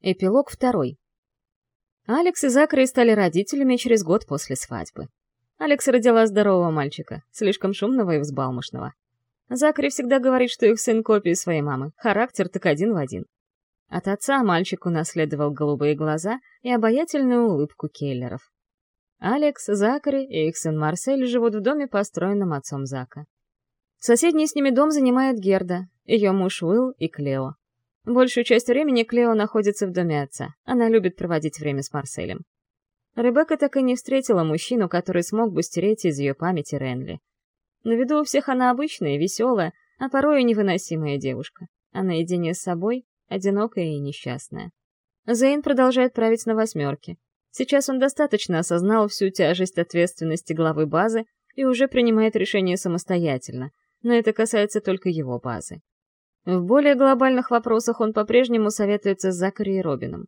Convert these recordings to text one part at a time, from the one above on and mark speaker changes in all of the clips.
Speaker 1: Эпилог второй. Алекс и Закари стали родителями через год после свадьбы. Алекс родила здорового мальчика, слишком шумного и взбалмошного. Закари всегда говорит, что их сын копия своей мамы, характер так один в один. От отца мальчик унаследовал голубые глаза и обаятельную улыбку Келлеров. Алекс, Закари и их сын Марсель живут в доме, построенном отцом Зака. Соседний с ними дом занимает Герда, ее муж Уилл и Клео. Большую часть времени Клео находится в доме отца. Она любит проводить время с Марселем. Ребекка так и не встретила мужчину, который смог бы стереть из ее памяти Ренли. На виду у всех она обычная, веселая, а порой и невыносимая девушка. А наедине с собой — одинокая и несчастная. Зейн продолжает править на восьмерке. Сейчас он достаточно осознал всю тяжесть ответственности главы базы и уже принимает решения самостоятельно, но это касается только его базы. В более глобальных вопросах он по-прежнему советуется с Закари и Робином.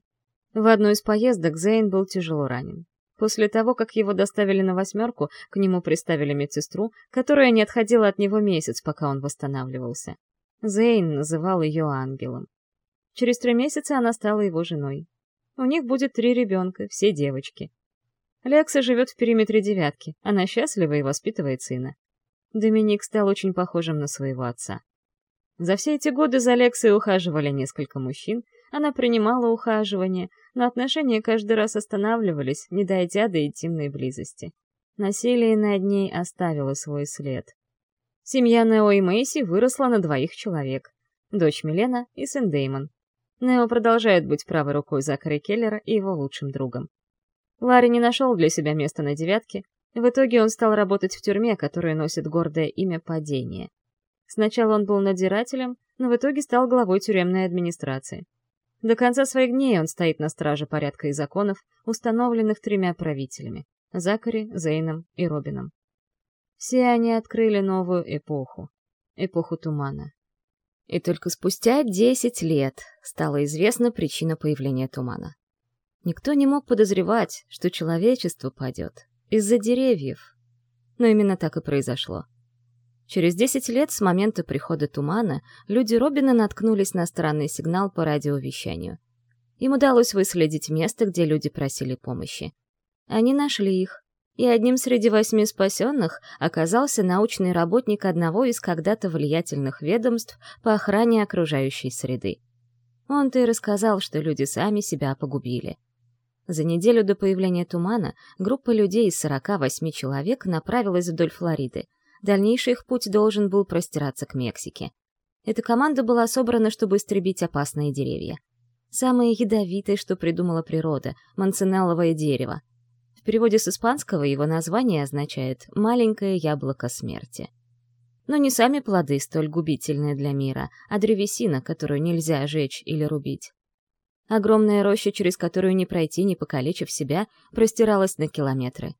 Speaker 1: В одну из поездок Зейн был тяжело ранен. После того, как его доставили на восьмерку, к нему приставили медсестру, которая не отходила от него месяц, пока он восстанавливался. Зейн называл ее ангелом. Через три месяца она стала его женой. У них будет три ребенка, все девочки. Лекса живет в периметре девятки, она счастлива и воспитывает сына. Доминик стал очень похожим на своего отца. За все эти годы за Лексой ухаживали несколько мужчин, она принимала ухаживание, но отношения каждый раз останавливались, не дойдя до интимной близости. Насилие над ней оставило свой след. Семья Нео и Мэйси выросла на двоих человек. Дочь Милена и сын Деймон. Нео продолжает быть правой рукой Закари Келлера и его лучшим другом. Ларри не нашел для себя места на девятке, в итоге он стал работать в тюрьме, которая носит гордое имя «Падение». Сначала он был надзирателем, но в итоге стал главой тюремной администрации. До конца своих дней он стоит на страже порядка и законов, установленных тремя правителями — Закари, Зейном и Робином. Все они открыли новую эпоху — эпоху тумана. И только спустя 10 лет стала известна причина появления тумана. Никто не мог подозревать, что человечество падет из-за деревьев. Но именно так и произошло. Через 10 лет с момента прихода тумана люди Робина наткнулись на странный сигнал по радиовещанию. Им удалось выследить место, где люди просили помощи. Они нашли их, и одним среди восьми спасенных оказался научный работник одного из когда-то влиятельных ведомств по охране окружающей среды. Он-то и рассказал, что люди сами себя погубили. За неделю до появления тумана группа людей из 48 человек направилась вдоль Флориды — Дальнейший их путь должен был простираться к Мексике. Эта команда была собрана, чтобы истребить опасные деревья. Самое ядовитое, что придумала природа — манцинелловое дерево. В переводе с испанского его название означает «маленькое яблоко смерти». Но не сами плоды столь губительные для мира, а древесина, которую нельзя жечь или рубить. Огромная роща, через которую не пройти, не покалечив себя, простиралась на километры.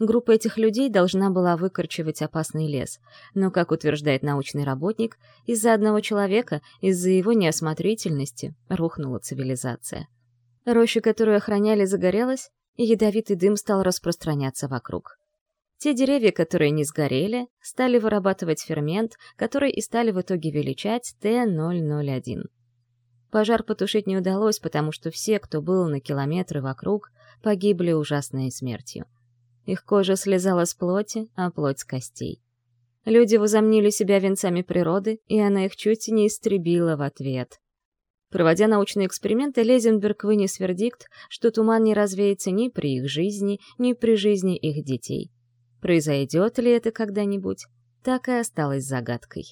Speaker 1: Группа этих людей должна была выкорчевать опасный лес, но, как утверждает научный работник, из-за одного человека, из-за его неосмотрительности, рухнула цивилизация. Роща, которую охраняли, загорелась, и ядовитый дым стал распространяться вокруг. Те деревья, которые не сгорели, стали вырабатывать фермент, который и стали в итоге величать Т-001. Пожар потушить не удалось, потому что все, кто был на километры вокруг, погибли ужасной смертью. Их кожа слезала с плоти, а плоть с костей. Люди возомнили себя венцами природы, и она их чуть не истребила в ответ. Проводя научные эксперименты, Лезенберг вынес вердикт, что туман не развеется ни при их жизни, ни при жизни их детей. Произойдет ли это когда-нибудь, так и осталось загадкой.